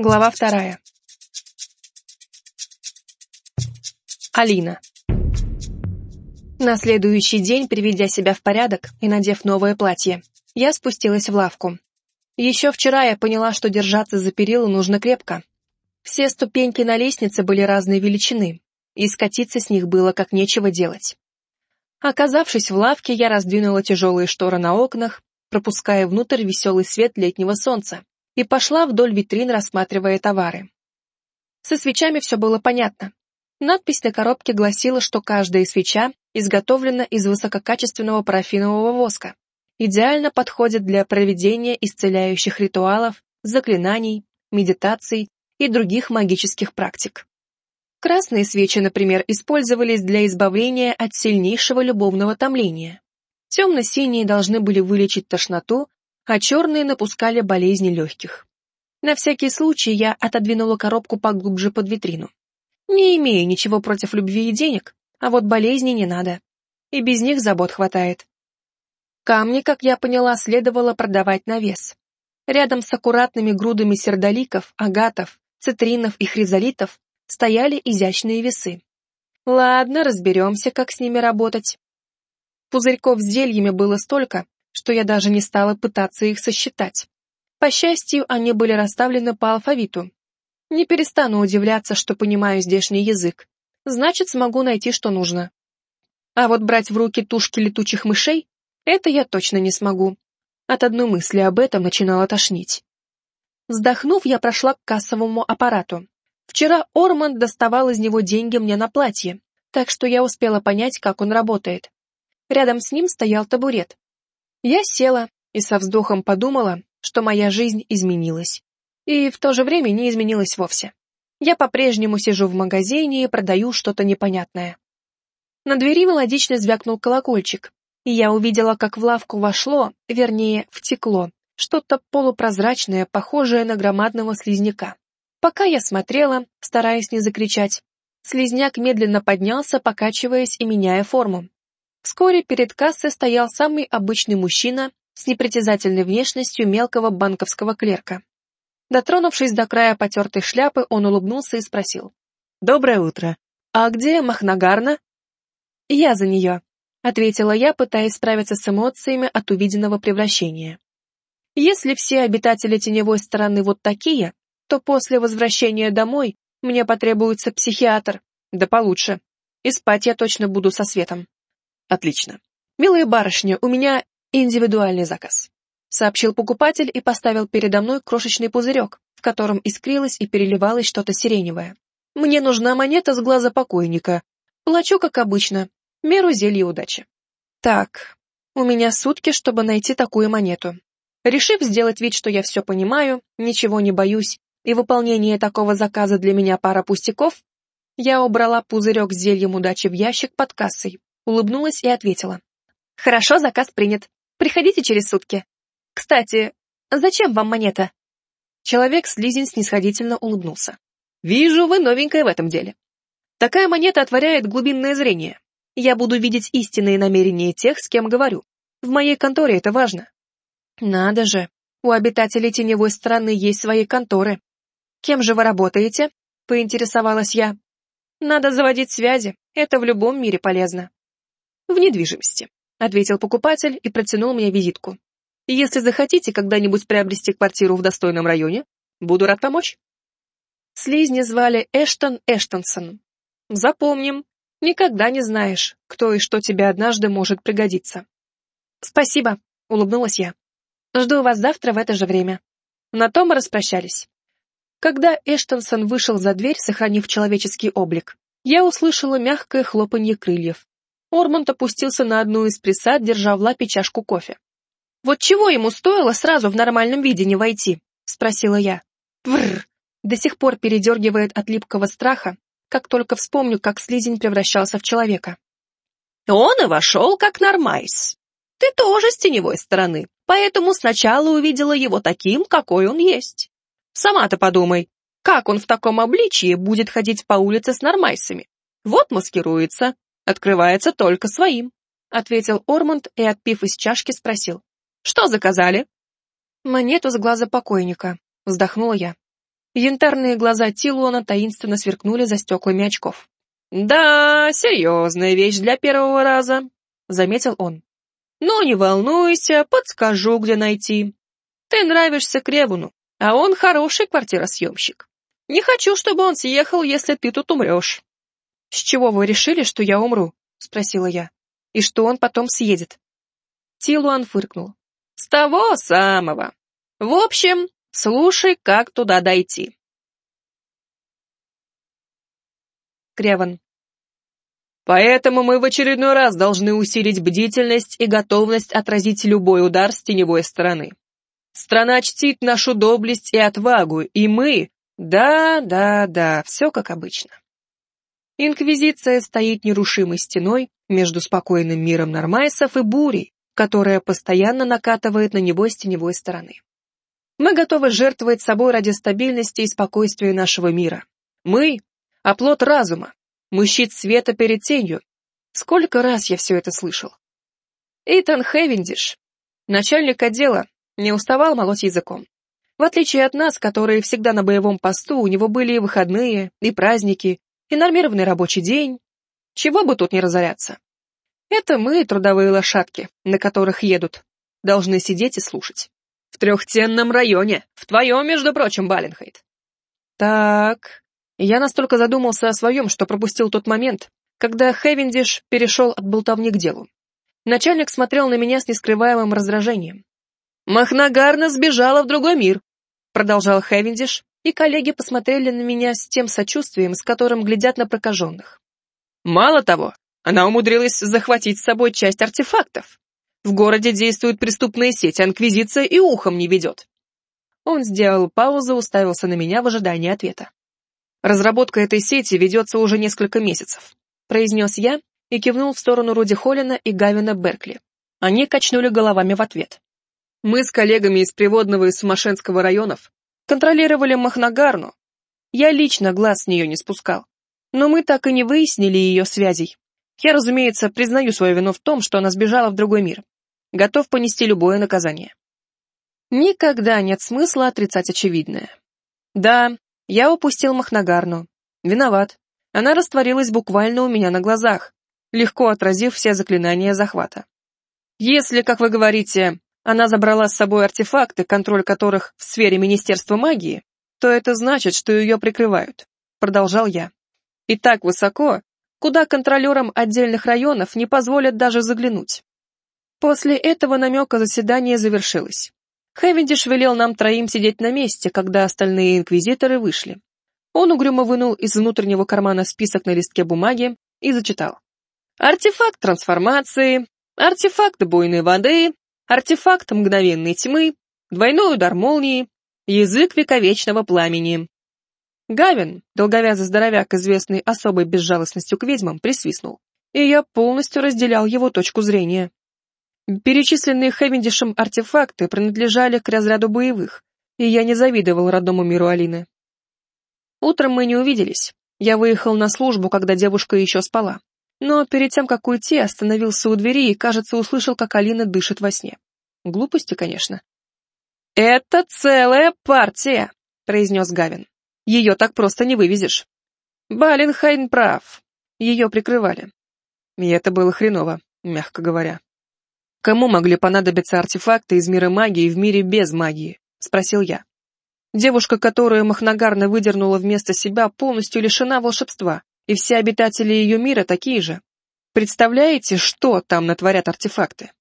Глава вторая. Алина. На следующий день, приведя себя в порядок и надев новое платье, я спустилась в лавку. Еще вчера я поняла, что держаться за перила нужно крепко. Все ступеньки на лестнице были разной величины, и скатиться с них было как нечего делать. Оказавшись в лавке, я раздвинула тяжелые шторы на окнах, пропуская внутрь веселый свет летнего солнца, и пошла вдоль витрин, рассматривая товары. Со свечами все было понятно. Надпись на коробке гласила, что каждая свеча изготовлена из высококачественного парафинового воска, идеально подходит для проведения исцеляющих ритуалов, заклинаний, медитаций и других магических практик. Красные свечи, например, использовались для избавления от сильнейшего любовного томления. Темно-синие должны были вылечить тошноту, а черные напускали болезни легких. На всякий случай я отодвинула коробку поглубже под витрину. Не имею ничего против любви и денег, а вот болезней не надо. И без них забот хватает. Камни, как я поняла, следовало продавать на вес. Рядом с аккуратными грудами сердоликов, агатов, цитринов и хризолитов стояли изящные весы. Ладно, разберемся, как с ними работать. Пузырьков с зельями было столько, что я даже не стала пытаться их сосчитать. По счастью, они были расставлены по алфавиту. Не перестану удивляться, что понимаю здешний язык. Значит, смогу найти, что нужно. А вот брать в руки тушки летучих мышей — это я точно не смогу. От одной мысли об этом начинала тошнить. Вздохнув, я прошла к кассовому аппарату. Вчера Орманд доставал из него деньги мне на платье, так что я успела понять, как он работает. Рядом с ним стоял табурет. Я села и со вздохом подумала, что моя жизнь изменилась. И в то же время не изменилась вовсе. Я по-прежнему сижу в магазине и продаю что-то непонятное. На двери мелодично звякнул колокольчик, и я увидела, как в лавку вошло, вернее, втекло, что-то полупрозрачное, похожее на громадного слизняка. Пока я смотрела, стараясь не закричать, слизняк медленно поднялся, покачиваясь и меняя форму. Вскоре перед кассой стоял самый обычный мужчина с непритязательной внешностью мелкого банковского клерка. Дотронувшись до края потертой шляпы, он улыбнулся и спросил. «Доброе утро. А где Махнагарна?» «Я за нее», — ответила я, пытаясь справиться с эмоциями от увиденного превращения. «Если все обитатели теневой стороны вот такие, то после возвращения домой мне потребуется психиатр, да получше, и спать я точно буду со светом». Отлично. Милая барышня, у меня индивидуальный заказ. Сообщил покупатель и поставил передо мной крошечный пузырек, в котором искрилось и переливалось что-то сиреневое. Мне нужна монета с глаза покойника. Плачу, как обычно. Меру зелья удачи. Так, у меня сутки, чтобы найти такую монету. Решив сделать вид, что я все понимаю, ничего не боюсь, и выполнение такого заказа для меня пара пустяков, я убрала пузырек с зельем удачи в ящик под кассой, улыбнулась и ответила. «Хорошо, заказ принят. Приходите через сутки. Кстати, зачем вам монета?» Человек-слизень снисходительно улыбнулся. «Вижу, вы новенькая в этом деле. Такая монета отворяет глубинное зрение. Я буду видеть истинные намерения тех, с кем говорю. В моей конторе это важно». «Надо же, у обитателей теневой страны есть свои конторы. Кем же вы работаете?» — поинтересовалась я. «Надо заводить связи, это в любом мире полезно». «В недвижимости», — ответил покупатель и протянул мне визитку. «Если захотите когда-нибудь приобрести квартиру в достойном районе, буду рад помочь». Слизни звали Эштон Эштонсон. Запомним, никогда не знаешь, кто и что тебе однажды может пригодиться. «Спасибо», — улыбнулась я. «Жду вас завтра в это же время». На том распрощались. Когда Эштонсон вышел за дверь, сохранив человеческий облик, я услышала мягкое хлопанье крыльев. Ормонд опустился на одну из присад, держа в лапе чашку кофе. «Вот чего ему стоило сразу в нормальном виде не войти?» — спросила я. Бррр! До сих пор передергивает от липкого страха, как только вспомню, как слизень превращался в человека. «Он и вошел, как нормайс. Ты тоже с теневой стороны, поэтому сначала увидела его таким, какой он есть. Сама-то подумай, как он в таком обличии будет ходить по улице с нормайсами? Вот маскируется, открывается только своим», — ответил Ормонд и, отпив из чашки, спросил. «Что заказали?» «Монету с глаза покойника», — вздохнула я. Янтарные глаза Тилуана таинственно сверкнули за стеклами очков. «Да, серьезная вещь для первого раза», — заметил он. «Но не волнуйся, подскажу, где найти. Ты нравишься Кревуну, а он хороший квартиросъемщик. Не хочу, чтобы он съехал, если ты тут умрешь». «С чего вы решили, что я умру?» — спросила я. «И что он потом съедет?» Тилуан фыркнул. «С того самого. В общем, слушай, как туда дойти». Креван. Поэтому мы в очередной раз должны усилить бдительность и готовность отразить любой удар с теневой стороны. Страна чтит нашу доблесть и отвагу, и мы... Да, да, да, все как обычно. Инквизиция стоит нерушимой стеной между спокойным миром нормайсов и бурей, которая постоянно накатывает на него с теневой стороны. Мы готовы жертвовать собой ради стабильности и спокойствия нашего мира. Мы — оплот разума, мы щит света перед тенью. Сколько раз я все это слышал. Эйтан Хевендиш, начальник отдела, не уставал молоть языком. В отличие от нас, которые всегда на боевом посту, у него были и выходные, и праздники, и нормированный рабочий день. Чего бы тут не разоряться. Это мы, трудовые лошадки, на которых едут, должны сидеть и слушать. В трехтенном районе, в твоем, между прочим, Баленхейт. Так, я настолько задумался о своем, что пропустил тот момент, когда Хевендиш перешел от болтовни к делу. Начальник смотрел на меня с нескрываемым раздражением. «Махнагарна сбежала в другой мир», — продолжал Хевендиш, и коллеги посмотрели на меня с тем сочувствием, с которым глядят на прокаженных. «Мало того, она умудрилась захватить с собой часть артефактов. В городе действует преступная сеть, инквизиция и ухом не ведет». Он сделал паузу, уставился на меня в ожидании ответа. «Разработка этой сети ведется уже несколько месяцев», — произнес я и кивнул в сторону Руди Холлина и Гавина Беркли. Они качнули головами в ответ. Мы с коллегами из Приводного и Сумашенского районов контролировали Махнагарну. Я лично глаз с нее не спускал. Но мы так и не выяснили ее связей. Я, разумеется, признаю свою вину в том, что она сбежала в другой мир. Готов понести любое наказание. Никогда нет смысла отрицать очевидное. Да, я упустил Махнагарну. Виноват. Она растворилась буквально у меня на глазах, легко отразив все заклинания захвата. Если, как вы говорите, она забрала с собой артефакты, контроль которых в сфере Министерства магии, то это значит, что ее прикрывают. Продолжал я. И так высоко, куда контролерам отдельных районов не позволят даже заглянуть. После этого намека заседание завершилось. Хевендиш велел нам троим сидеть на месте, когда остальные инквизиторы вышли. Он угрюмо вынул из внутреннего кармана список на листке бумаги и зачитал. Артефакт трансформации, артефакт буйной воды, артефакт мгновенной тьмы, двойной удар молнии, язык вековечного пламени. Гавин, долговязый здоровяк, известный особой безжалостностью к ведьмам, присвистнул, и я полностью разделял его точку зрения. Перечисленные Хевендишем артефакты принадлежали к разряду боевых, и я не завидовал родному миру Алины. Утром мы не увиделись. Я выехал на службу, когда девушка еще спала но перед тем, как уйти, остановился у двери и, кажется, услышал, как Алина дышит во сне. Глупости, конечно. «Это целая партия», — произнес Гавин. «Ее так просто не вывезешь». Баленхайн прав. Ее прикрывали. И это было хреново, мягко говоря. «Кому могли понадобиться артефакты из мира магии в мире без магии?» — спросил я. Девушка, которую Махнагарна выдернула вместо себя, полностью лишена волшебства и все обитатели ее мира такие же. Представляете, что там натворят артефакты?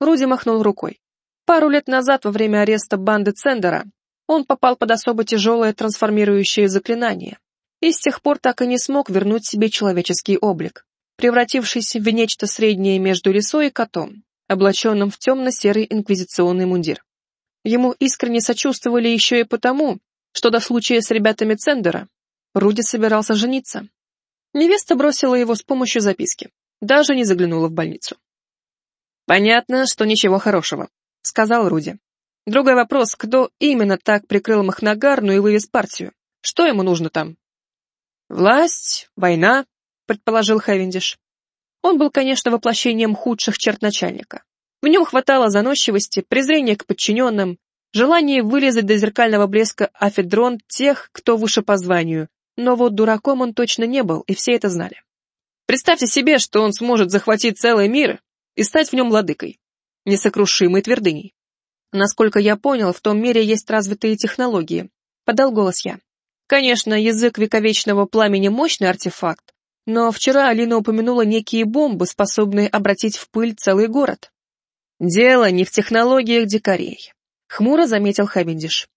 Руди махнул рукой. Пару лет назад, во время ареста банды Цендера, он попал под особо тяжелое трансформирующее заклинание и с тех пор так и не смог вернуть себе человеческий облик, превратившись в нечто среднее между лисой и котом, облаченным в темно-серый инквизиционный мундир. Ему искренне сочувствовали еще и потому, что до случая с ребятами Цендера Руди собирался жениться. Невеста бросила его с помощью записки. Даже не заглянула в больницу. «Понятно, что ничего хорошего», — сказал Руди. «Другой вопрос, кто именно так прикрыл Махнагарну и вывез партию? Что ему нужно там?» «Власть, война», — предположил Хевендиш. Он был, конечно, воплощением худших черт начальника. В нем хватало заносчивости, презрения к подчиненным, Желание вылезать до зеркального блеска афедрон тех, кто выше по званию, но вот дураком он точно не был, и все это знали. Представьте себе, что он сможет захватить целый мир и стать в нем владыкой, несокрушимой твердыней. Насколько я понял, в том мире есть развитые технологии, подал голос я. Конечно, язык вековечного пламени мощный артефакт, но вчера Алина упомянула некие бомбы, способные обратить в пыль целый город. Дело не в технологиях дикарей, хмуро заметил Хавендиш.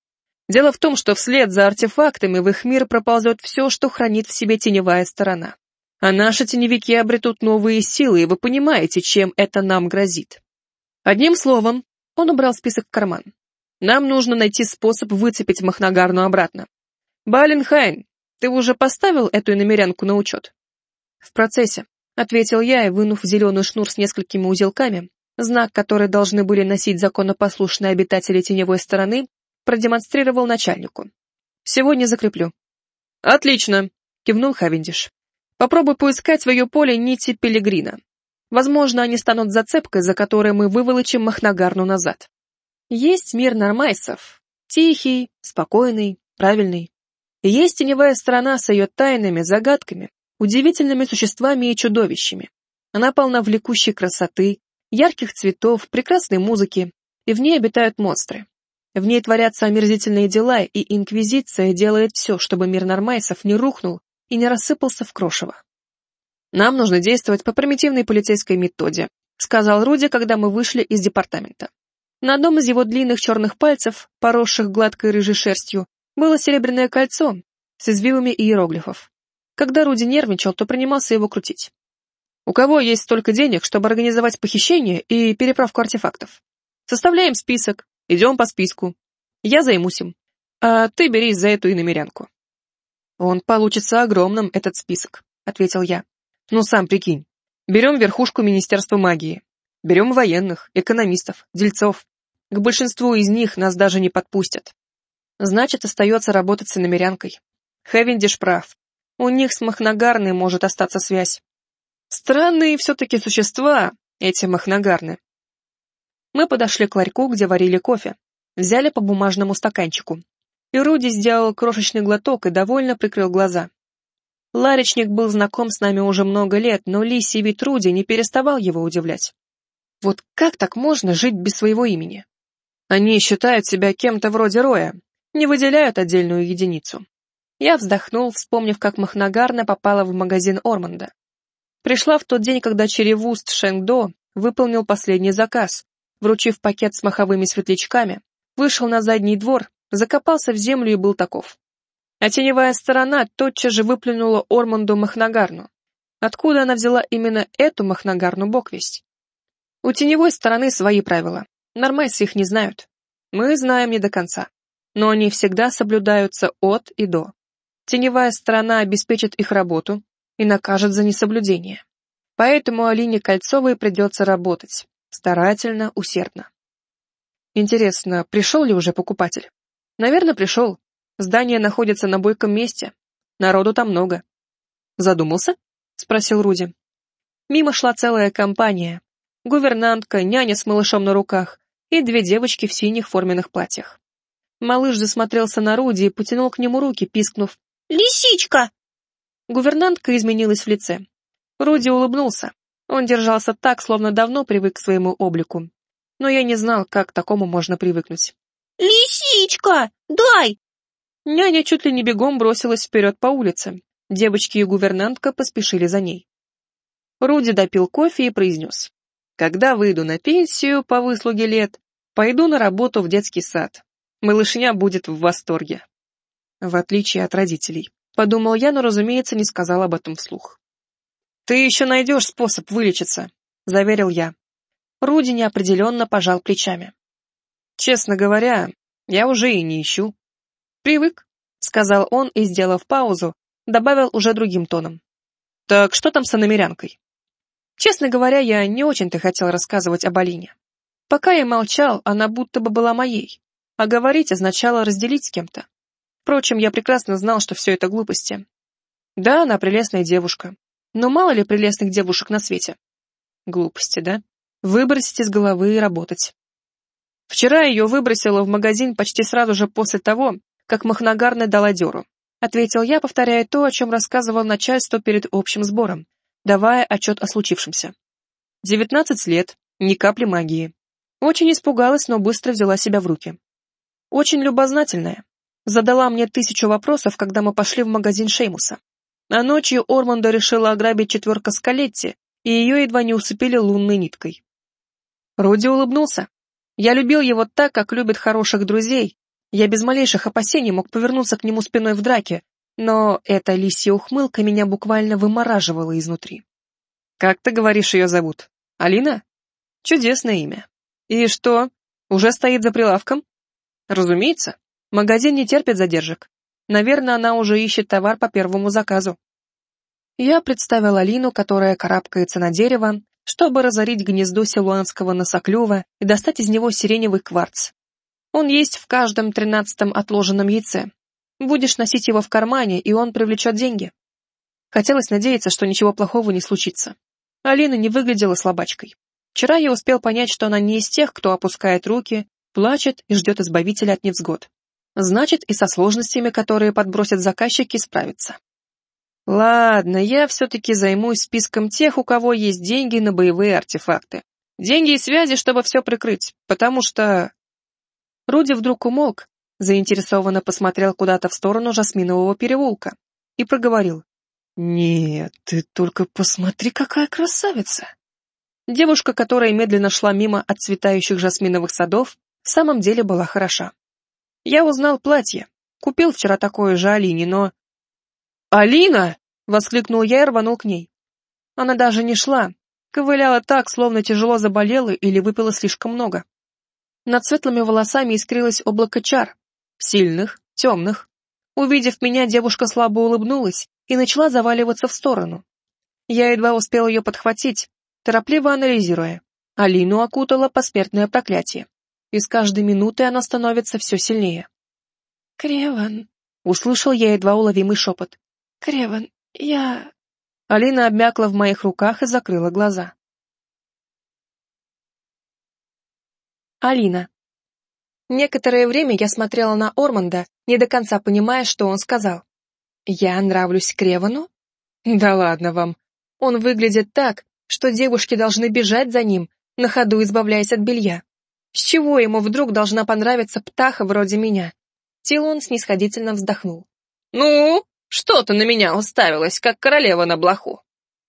Дело в том, что вслед за артефактами в их мир проползет все, что хранит в себе теневая сторона. А наши теневики обретут новые силы, и вы понимаете, чем это нам грозит. Одним словом, он убрал список в карман. Нам нужно найти способ выцепить Махнагарну обратно. Баленхайн, ты уже поставил эту иномерянку на учет? В процессе, ответил я и, вынув зеленый шнур с несколькими узелками, знак, который должны были носить законопослушные обитатели теневой стороны, продемонстрировал начальнику. Сегодня закреплю. Отлично, кивнул Хавендиш. Попробуй поискать в ее поле нити Пилигрина. Возможно, они станут зацепкой, за которой мы выволочим Махнагарну назад. Есть мир нормайсов. Тихий, спокойный, правильный. Есть теневая сторона с ее тайнами, загадками, удивительными существами и чудовищами. Она полна влекущей красоты, ярких цветов, прекрасной музыки, и в ней обитают монстры. В ней творятся омерзительные дела, и Инквизиция делает все, чтобы мир нормайсов не рухнул и не рассыпался в крошево. «Нам нужно действовать по примитивной полицейской методе», сказал Руди, когда мы вышли из департамента. На одном из его длинных черных пальцев, поросших гладкой рыжей шерстью, было серебряное кольцо с извивами иероглифов. Когда Руди нервничал, то принимался его крутить. «У кого есть столько денег, чтобы организовать похищение и переправку артефактов? Составляем список, идем по списку. Я займусь им. А ты берись за эту иномерянку». «Он получится огромным, этот список», — ответил я. «Ну, сам прикинь. Берем верхушку Министерства магии. Берем военных, экономистов, дельцов. К большинству из них нас даже не подпустят. Значит, остается работать с иномерянкой. Хевендиш прав. У них с Махнагарной может остаться связь. Странные все-таки существа, эти Махнагарны. Мы подошли к ларьку, где варили кофе. Взяли по бумажному стаканчику, и Руди сделал крошечный глоток и довольно прикрыл глаза. Ларечник был знаком с нами уже много лет, но лисий вид Руди не переставал его удивлять. Вот как так можно жить без своего имени? Они считают себя кем-то вроде Роя, не выделяют отдельную единицу. Я вздохнул, вспомнив, как Махнагарна попала в магазин Орманда. Пришла в тот день, когда Черевуст Шенгдо выполнил последний заказ, вручив пакет с маховыми светлячками, вышел на задний двор закопался в землю и был таков. А теневая сторона тотчас же выплюнула Орманду Махнагарну. Откуда она взяла именно эту Махнагарну Боквесть? У теневой стороны свои правила. Нормайсы их не знают. Мы знаем не до конца. Но они всегда соблюдаются от и до. Теневая сторона обеспечит их работу и накажет за несоблюдение. Поэтому Алине Кольцовой придется работать. Старательно, усердно. Интересно, пришел ли уже покупатель? Наверное, пришел. Здание находится на бойком месте. Народу там много. Задумался? Спросил Руди. Мимо шла целая компания. Гувернантка, няня с малышом на руках и две девочки в синих форменных платьях. Малыш засмотрелся на Руди и потянул к нему руки, пискнув «Лисичка!». Гувернантка изменилась в лице. Руди улыбнулся. Он держался так, словно давно привык к своему облику. Но я не знал, как к такому можно привыкнуть. «Лисичка! Дай!» Няня чуть ли не бегом бросилась вперед по улице. Девочки и гувернантка поспешили за ней. Руди допил кофе и произнес. «Когда выйду на пенсию по выслуге лет, пойду на работу в детский сад. Малышня будет в восторге». В отличие от родителей. Подумал я, но, разумеется, не сказал об этом вслух. «Ты еще найдешь способ вылечиться», — заверил я. Руди неопределенно пожал плечами. Честно говоря, я уже и не ищу. Привык, сказал он и, сделав паузу, добавил уже другим тоном. Так что там с иномерянкой? Честно говоря, я не очень-то хотел рассказывать об Алине. Пока я молчал, она будто бы была моей, а говорить означало разделить с кем-то. Впрочем, я прекрасно знал, что все это глупости. Да, она прелестная девушка, но мало ли прелестных девушек на свете. Глупости, да? Выбросить из головы и работать. Вчера ее выбросила в магазин почти сразу же после того, как Махнагарна дала дёру. Ответил я, повторяя то, о чем рассказывал начальство перед общим сбором, давая отчет о случившемся. Девятнадцать лет, ни капли магии. Очень испугалась, но быстро взяла себя в руки. Очень любознательная. Задала мне тысячу вопросов, когда мы пошли в магазин Шеймуса. А ночью Орманда решила ограбить четверка Скалетти, и ее едва не усыпили лунной ниткой. Руди улыбнулся. Я любил его так, как любят хороших друзей. Я без малейших опасений мог повернуться к нему спиной в драке, но эта лисья ухмылка меня буквально вымораживала изнутри. «Как ты говоришь, ее зовут? Алина? Чудесное имя. И что, уже стоит за прилавком?» «Разумеется. Магазин не терпит задержек. Наверное, она уже ищет товар по первому заказу». Я представил Алину, которая карабкается на дерево, чтобы разорить гнездо силуанского носоклюва и достать из него сиреневый кварц. Он есть в каждом тринадцатом отложенном яйце. Будешь носить его в кармане, и он привлечет деньги. Хотелось надеяться, что ничего плохого не случится. Алина не выглядела слабачкой. Вчера я успел понять, что она не из тех, кто опускает руки, плачет и ждет избавителя от невзгод. Значит, и со сложностями, которые подбросят заказчики, справится. Ладно, я все-таки займусь списком тех, у кого есть деньги на боевые артефакты. Деньги и связи, чтобы все прикрыть, потому что... Руди вдруг умолк, заинтересованно посмотрел куда-то в сторону Жасминового переулка и проговорил. «Нет, ты только посмотри, какая красавица!» Девушка, которая медленно шла мимо отцветающих жасминовых садов, в самом деле была хороша. Я узнал платье, купил вчера такое же Алине, но «Алина!» — воскликнул я и рванул к ней. Она даже не шла, ковыляла так, словно тяжело заболела или выпила слишком много. Над светлыми волосами искрилось облако чар, сильных, темных. Увидев меня, девушка слабо улыбнулась и начала заваливаться в сторону. Я едва успел ее подхватить, торопливо анализируя. Алину окутала посмертное проклятие, и с каждой минуты она становится все сильнее. «Креван», — услышал я едва уловимый шепот. Креван, я...» Алина обмякла в моих руках и закрыла глаза. Алина. Некоторое время я смотрела на Орманда, не до конца понимая, что он сказал. «Я нравлюсь Кревану?» «Да ладно вам. Он выглядит так, что девушки должны бежать за ним, на ходу избавляясь от белья. С чего ему вдруг должна понравиться птаха вроде меня?» Тилон снисходительно вздохнул. «Ну, что ты на меня уставилась, как королева на блоху?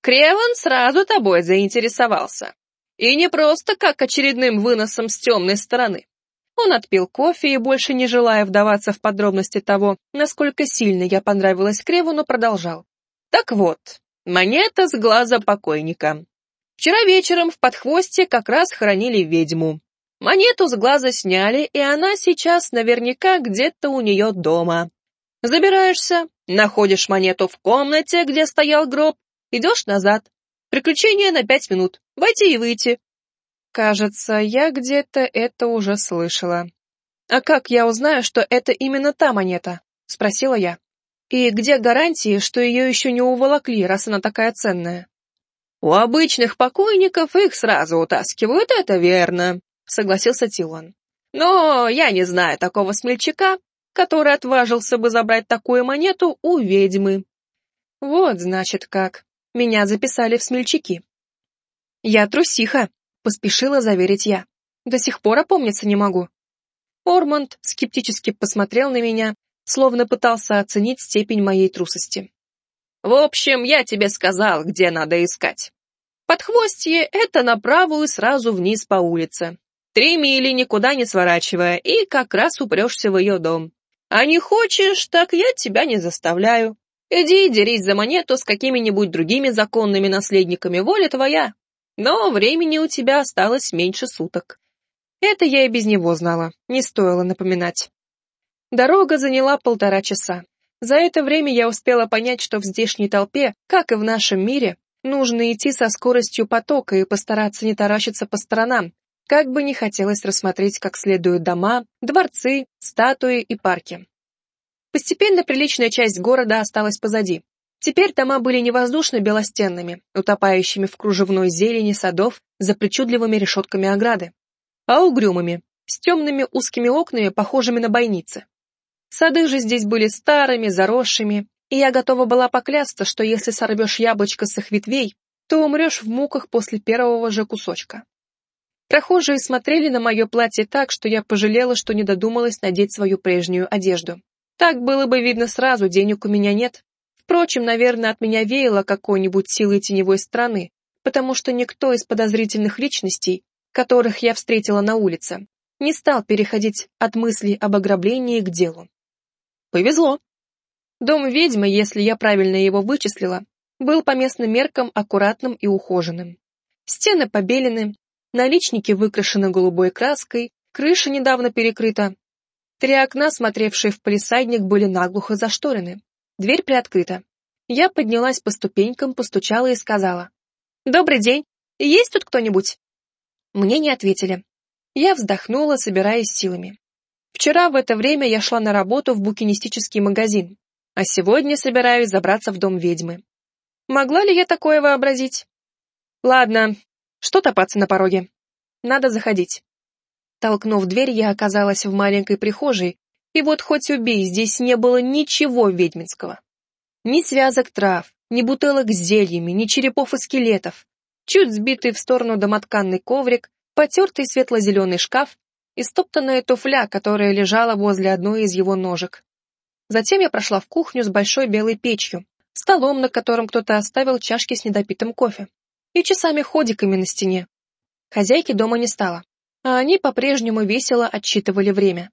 Креван сразу тобой заинтересовался. И не просто как очередным выносом с темной стороны. Он отпил кофе и, больше не желая вдаваться в подробности того, насколько сильно я понравилась Кревану, продолжал. Так вот, монета с глаза покойника. Вчера вечером в подхвосте как раз хоронили ведьму. Монету с глаза сняли, и она сейчас наверняка где-то у нее дома. Забираешься, находишь монету в комнате, где стоял гроб, идешь назад. Приключение на пять минут. Войти и выйти. Кажется, я где-то это уже слышала. А как я узнаю, что это именно та монета? Спросила я. И где гарантии, что ее еще не уволокли, раз она такая ценная? У обычных покойников их сразу утаскивают, это верно, согласился Тилан. Но я не знаю такого смельчака, который отважился бы забрать такую монету у ведьмы. Вот, значит, как. Меня записали в смельчаки. Я трусиха, поспешила заверить я. До сих пор опомниться не могу. Ормонд скептически посмотрел на меня, словно пытался оценить степень моей трусости. В общем, я тебе сказал, где надо искать. Подхвостье — это направо и сразу вниз по улице. Три мили, никуда не сворачивая, и как раз упрешься в ее дом. А не хочешь, так я тебя не заставляю. Иди дерись за монету с какими-нибудь другими законными наследниками, воля твоя. Но времени у тебя осталось меньше суток. Это я и без него знала, не стоило напоминать. Дорога заняла полтора часа. За это время я успела понять, что в здешней толпе, как и в нашем мире, нужно идти со скоростью потока и постараться не таращиться по сторонам, как бы не хотелось рассмотреть как следует дома, дворцы, статуи и парки. Постепенно приличная часть города осталась позади. Теперь дома были не воздушно-белостенными, утопающими в кружевной зелени садов за причудливыми решетками ограды, а угрюмыми, с темными узкими окнами, похожими на бойницы. Сады же здесь были старыми, заросшими, и я готова была поклясться, что если сорвешь яблочко с их ветвей, то умрешь в муках после первого же кусочка. Прохожие смотрели на мое платье так, что я пожалела, что не додумалась надеть свою прежнюю одежду. Так было бы видно сразу, денег у меня нет. Впрочем, наверное, от меня веяло какой-нибудь силой теневой страны, потому что никто из подозрительных личностей, которых я встретила на улице, не стал переходить от мыслей об ограблении к делу. Повезло. Дом ведьмы, если я правильно его вычислила, был по местным меркам аккуратным и ухоженным. Стены побелены, наличники выкрашены голубой краской, крыша недавно перекрыта. Три окна, смотревшие в полисадник, были наглухо зашторены. Дверь приоткрыта. Я поднялась по ступенькам, постучала и сказала. «Добрый день. Есть тут кто-нибудь?» Мне не ответили. Я вздохнула, собираясь силами. Вчера в это время я шла на работу в букинистический магазин, а сегодня собираюсь забраться в дом ведьмы. Могла ли я такое вообразить? Ладно, что топаться на пороге? Надо заходить. Толкнув дверь, я оказалась в маленькой прихожей, и вот хоть убей, здесь не было ничего ведьминского. Ни связок трав, ни бутылок с зельями, ни черепов и скелетов. Чуть сбитый в сторону домотканный коврик, потертый светло-зеленый шкаф и стоптанная туфля, которая лежала возле одной из его ножек. Затем я прошла в кухню с большой белой печью, столом, на котором кто-то оставил чашки с недопитым кофе, и часами-ходиками на стене. Хозяйки дома не стало, а они по-прежнему весело отсчитывали время.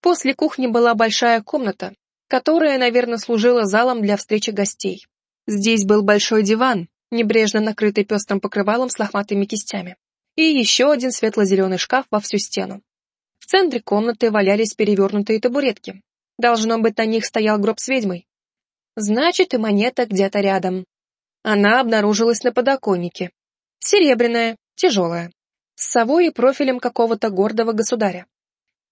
После кухни была большая комната, которая, наверное, служила залом для встречи гостей. Здесь был большой диван, небрежно накрытый пестрым покрывалом с лохматыми кистями и еще один светло-зеленый шкаф во всю стену. В центре комнаты валялись перевернутые табуретки. Должно быть, на них стоял гроб с ведьмой. Значит, и монета где-то рядом. Она обнаружилась на подоконнике. Серебряная, тяжелая, с совой и профилем какого-то гордого государя.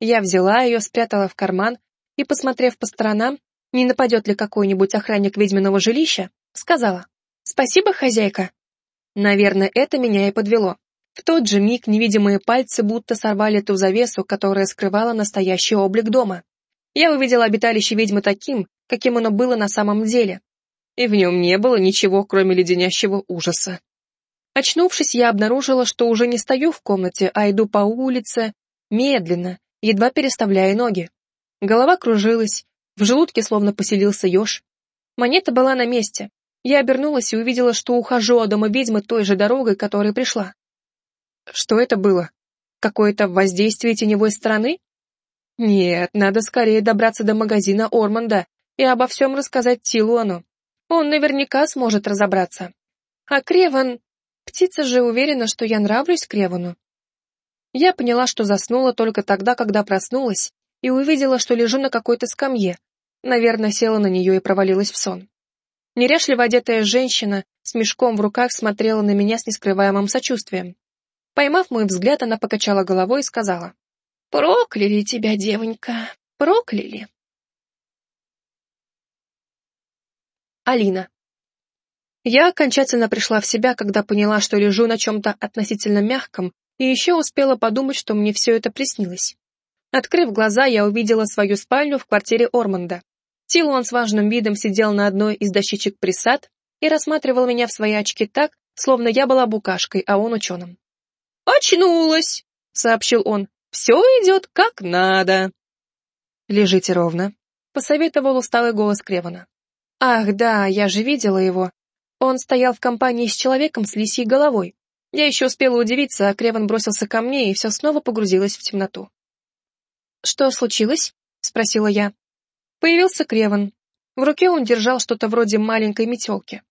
Я взяла ее, спрятала в карман и, посмотрев по сторонам, не нападет ли какой-нибудь охранник ведьминого жилища, сказала «Спасибо, хозяйка». Наверное, это меня и подвело. В тот же миг невидимые пальцы будто сорвали ту завесу, которая скрывала настоящий облик дома. Я увидела обиталище ведьмы таким, каким оно было на самом деле. И в нем не было ничего, кроме леденящего ужаса. Очнувшись, я обнаружила, что уже не стою в комнате, а иду по улице, медленно, едва переставляя ноги. Голова кружилась, в желудке словно поселился еж. Монета была на месте. Я обернулась и увидела, что ухожу от дома ведьмы той же дорогой, которой пришла. Что это было? Какое-то воздействие теневой стороны? Нет, надо скорее добраться до магазина Орманда и обо всем рассказать Тилуану. Он наверняка сможет разобраться. А Креван... Птица же уверена, что я нравлюсь Кревану. Я поняла, что заснула только тогда, когда проснулась, и увидела, что лежу на какой-то скамье. Наверное, села на нее и провалилась в сон. Неряшливо одетая женщина с мешком в руках смотрела на меня с нескрываемым сочувствием. Поймав мой взгляд, она покачала головой и сказала. «Прокляли тебя, девонька, прокляли». Алина. Я окончательно пришла в себя, когда поняла, что лежу на чем-то относительно мягком, и еще успела подумать, что мне все это приснилось. Открыв глаза, я увидела свою спальню в квартире Орманда. Тилуан с важным видом сидел на одной из дощечек присад и рассматривал меня в свои очки так, словно я была букашкой, а он ученым. «Очнулась!» — сообщил он. «Все идет как надо!» «Лежите ровно», — посоветовал усталый голос Кревана. «Ах, да, я же видела его. Он стоял в компании с человеком с лисьей головой. Я еще успела удивиться, а Креван бросился ко мне, и все снова погрузилось в темноту». «Что случилось?» — спросила я. Появился Креван. В руке он держал что-то вроде маленькой метелки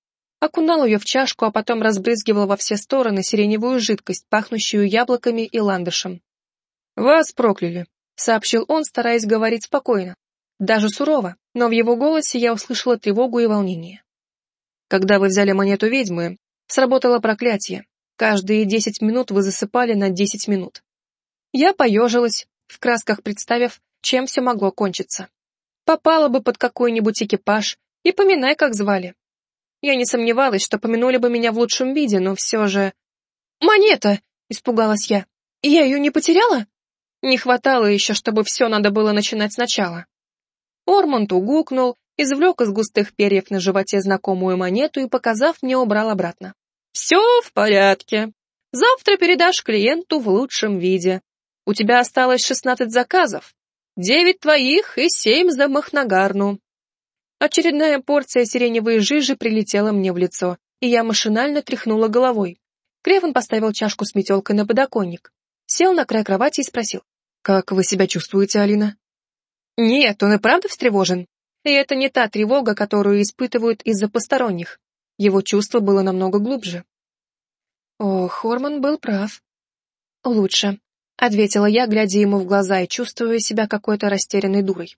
окунал ее в чашку, а потом разбрызгивал во все стороны сиреневую жидкость, пахнущую яблоками и ландышем. «Вас прокляли», — сообщил он, стараясь говорить спокойно, даже сурово, но в его голосе я услышала тревогу и волнение. «Когда вы взяли монету ведьмы, сработало проклятие. Каждые десять минут вы засыпали на десять минут. Я поежилась, в красках представив, чем все могло кончиться. Попала бы под какой-нибудь экипаж, и поминай, как звали. Я не сомневалась, что помянули бы меня в лучшем виде, но все же... «Монета!» — испугалась я. «Я ее не потеряла?» Не хватало еще, чтобы все надо было начинать сначала. Ормонд угукнул, извлек из густых перьев на животе знакомую монету и, показав мне, убрал обратно. «Все в порядке. Завтра передашь клиенту в лучшем виде. У тебя осталось шестнадцать заказов. Девять твоих и семь за Махнагарну». Очередная порция сиреневой жижи прилетела мне в лицо, и я машинально тряхнула головой. Креван поставил чашку с метелкой на подоконник, сел на край кровати и спросил. «Как вы себя чувствуете, Алина?» «Нет, он и правда встревожен. И это не та тревога, которую испытывают из-за посторонних. Его чувство было намного глубже». О, Хорман был прав. «Лучше», — ответила я, глядя ему в глаза и чувствуя себя какой-то растерянной дурой.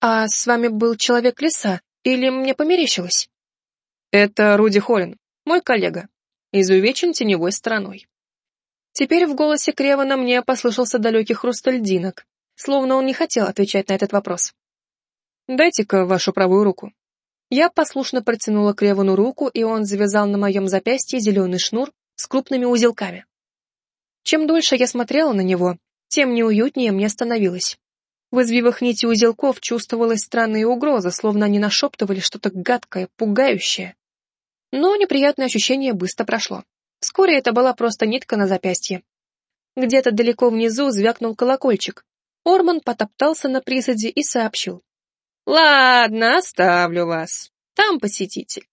«А с вами был человек-лиса, или мне померещилось?» «Это Руди Холлин, мой коллега, изувечен теневой стороной». Теперь в голосе Кревана мне послышался далекий хруст льдинок, словно он не хотел отвечать на этот вопрос. «Дайте-ка вашу правую руку». Я послушно протянула Кревану руку, и он завязал на моем запястье зеленый шнур с крупными узелками. Чем дольше я смотрела на него, тем неуютнее мне становилось. В извивах нити узелков чувствовалась странная угроза, словно они нашептывали что-то гадкое, пугающее. Но неприятное ощущение быстро прошло. Вскоре это была просто нитка на запястье. Где-то далеко внизу звякнул колокольчик. Орман потоптался на присаде и сообщил. «Ладно, оставлю вас. Там посетитель».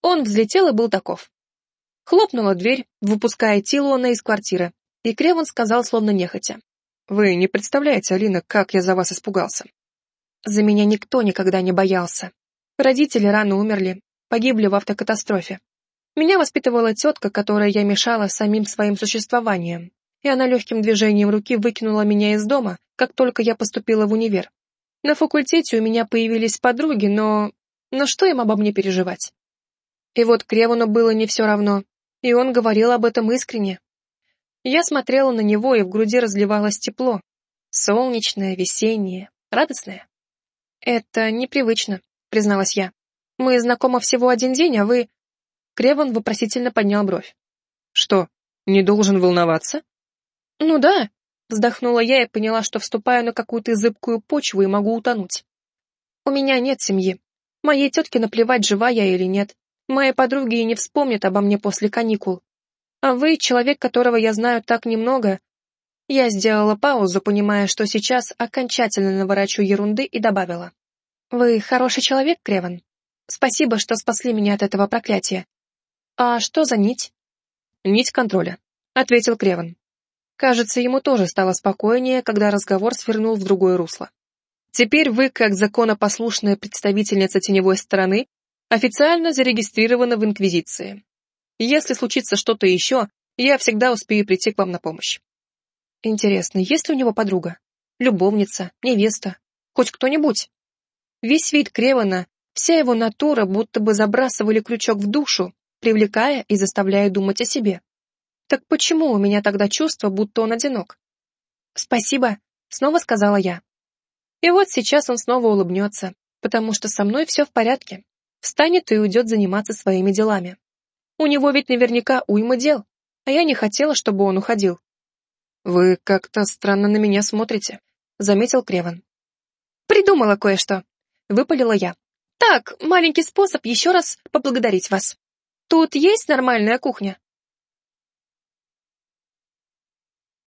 Он взлетел и был таков. Хлопнула дверь, выпуская Тилуана из квартиры, и Креван сказал, словно нехотя. Вы не представляете, Алина, как я за вас испугался. За меня никто никогда не боялся. Родители рано умерли, погибли в автокатастрофе. Меня воспитывала тетка, которой я мешала самим своим существованием, и она легким движением руки выкинула меня из дома, как только я поступила в универ. На факультете у меня появились подруги, но... Но что им обо мне переживать? И вот Кревану было не все равно, и он говорил об этом искренне, я смотрела на него, и в груди разливалось тепло. Солнечное, весеннее, радостное. «Это непривычно», — призналась я. «Мы знакомы всего один день, а вы...» Креван вопросительно поднял бровь. «Что, не должен волноваться?» «Ну да», — вздохнула я и поняла, что вступаю на какую-то зыбкую почву и могу утонуть. «У меня нет семьи. Моей тетке наплевать, жива я или нет. Мои подруги и не вспомнят обо мне после каникул. А вы человек, которого я знаю так немного. Я сделала паузу, понимая, что сейчас окончательно наворачу ерунды и добавила. Вы хороший человек, Креван. Спасибо, что спасли меня от этого проклятия. А что за нить? Нить контроля, ответил Креван. Кажется, ему тоже стало спокойнее, когда разговор свернул в другое русло. Теперь вы, как законопослушная представительница теневой стороны, официально зарегистрированы в Инквизиции. Если случится что-то еще, я всегда успею прийти к вам на помощь. Интересно, есть ли у него подруга? Любовница, невеста, хоть кто-нибудь? Весь вид Кревана, вся его натура будто бы забрасывали крючок в душу, привлекая и заставляя думать о себе. Так почему у меня тогда чувство, будто он одинок? «Спасибо», — снова сказала я. И вот сейчас он снова улыбнется, потому что со мной все в порядке. Встанет и уйдет заниматься своими делами. У него ведь наверняка уйма дел, а я не хотела, чтобы он уходил. «Вы как-то странно на меня смотрите», — заметил Креван. «Придумала кое-что», — выпалила я. «Так, маленький способ еще раз поблагодарить вас. Тут есть нормальная кухня?»